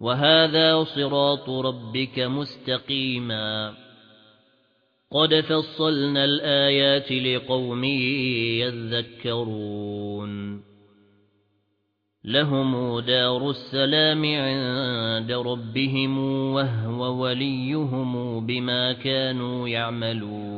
وهذا صراط ربك مستقيما. قد فصلنا الآيات لقوم يذكرون. لهم دار السلام عند ربهم وهو وليهم بما كانوا يعملون.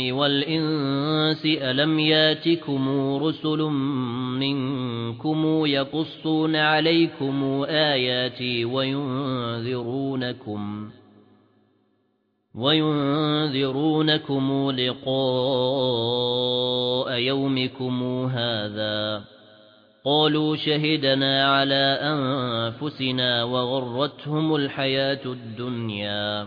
والإنس ألم ياتكم رسل منكم يقصون عليكم آياتي وينذرونكم وينذرونكم لقاء يومكم هذا. قالوا شهدنا على أنفسنا وغرتهم الحياة الدنيا.